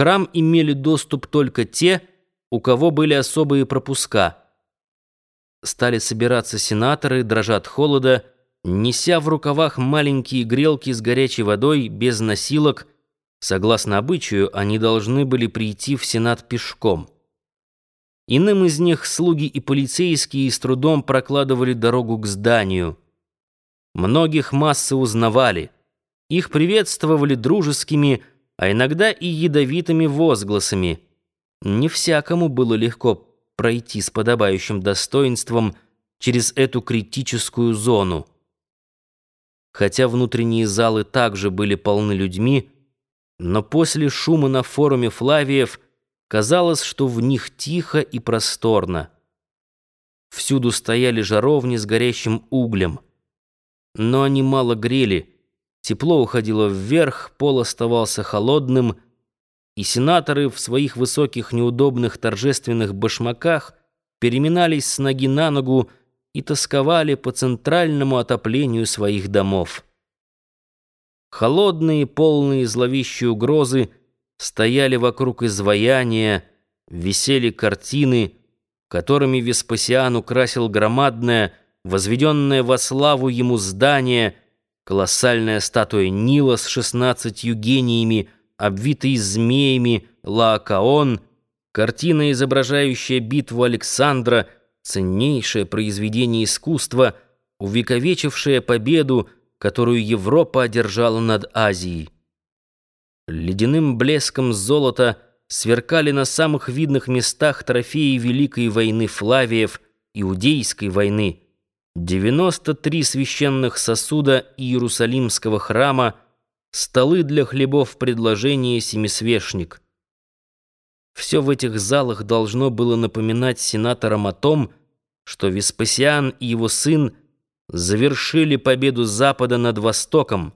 храм имели доступ только те, у кого были особые пропуска. Стали собираться сенаторы, дрожа от холода, неся в рукавах маленькие грелки с горячей водой, без носилок. Согласно обычаю, они должны были прийти в Сенат пешком. Иным из них слуги и полицейские с трудом прокладывали дорогу к зданию. Многих массы узнавали. Их приветствовали дружескими, а иногда и ядовитыми возгласами. Не всякому было легко пройти с подобающим достоинством через эту критическую зону. Хотя внутренние залы также были полны людьми, но после шума на форуме Флавиев казалось, что в них тихо и просторно. Всюду стояли жаровни с горящим углем. Но они мало грели, тепло уходило вверх, пол оставался холодным, и сенаторы в своих высоких неудобных торжественных башмаках переминались с ноги на ногу, и тосковали по центральному отоплению своих домов. Холодные, полные зловещей угрозы стояли вокруг изваяния, висели картины, которыми Веспасиан украсил громадное, возведенное во славу ему здание, колоссальная статуя Нила с шестнадцатью гениями, обвитый змеями Лаокаон, картина, изображающая битву Александра — ценнейшее произведение искусства, увековечившее победу, которую Европа одержала над Азией. Ледяным блеском золота сверкали на самых видных местах трофеи Великой войны Флавиев, Иудейской войны, 93 священных сосуда Иерусалимского храма, столы для хлебов предложения семисвешник. Все в этих залах должно было напоминать сенаторам о том, что Веспасиан и его сын завершили победу Запада над Востоком,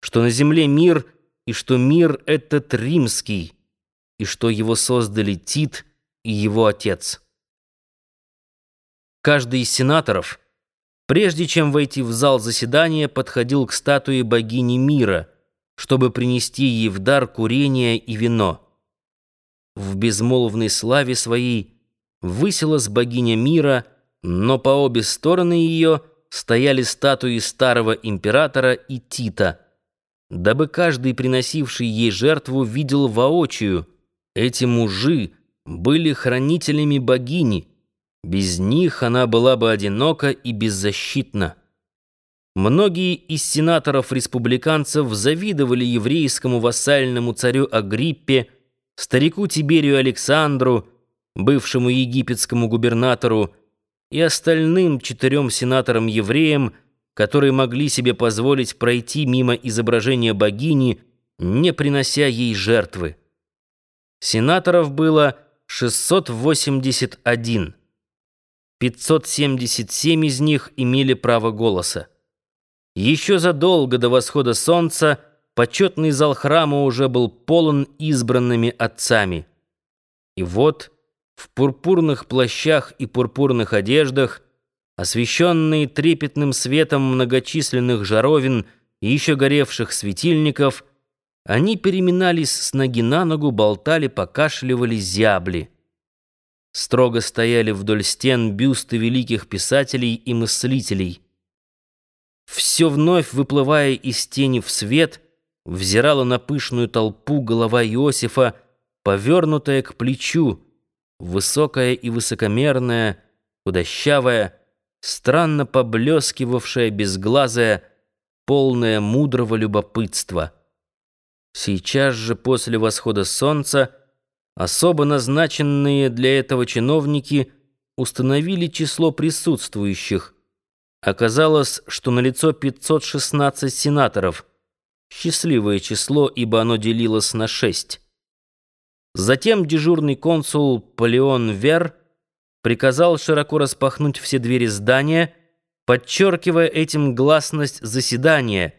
что на земле мир и что мир этот римский, и что его создали Тит и его отец. Каждый из сенаторов, прежде чем войти в зал заседания, подходил к статуе богини мира, чтобы принести ей в дар курение и вино. В безмолвной славе своей высилась богиня мира, но по обе стороны ее стояли статуи старого императора и Тита, дабы каждый, приносивший ей жертву, видел воочию. Эти мужи были хранителями богини. Без них она была бы одинока и беззащитна. Многие из сенаторов-республиканцев завидовали еврейскому вассальному царю Агриппе, старику Тиберию Александру, бывшему египетскому губернатору, и остальным четырем сенаторам-евреям, которые могли себе позволить пройти мимо изображения богини, не принося ей жертвы. Сенаторов было 681. 577 из них имели право голоса. Еще задолго до восхода солнца почетный зал храма уже был полон избранными отцами. И вот в пурпурных плащах и пурпурных одеждах, освещенные трепетным светом многочисленных жаровин и еще горевших светильников, они переминались с ноги на ногу, болтали, покашливали, зябли. Строго стояли вдоль стен бюсты великих писателей и мыслителей. Все вновь выплывая из тени в свет, взирала на пышную толпу голова Иосифа, повернутая к плечу, высокая и высокомерная, худощавая, странно поблескивавшая, безглазая, полная мудрого любопытства. Сейчас же после восхода солнца особо назначенные для этого чиновники установили число присутствующих. Оказалось, что налицо 516 сенаторов. Счастливое число, ибо оно делилось на шесть. Затем дежурный консул Полеон Вер приказал широко распахнуть все двери здания, подчеркивая этим гласность заседания,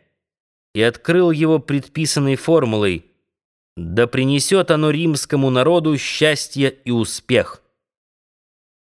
и открыл его предписанной формулой «Да принесет оно римскому народу счастье и успех».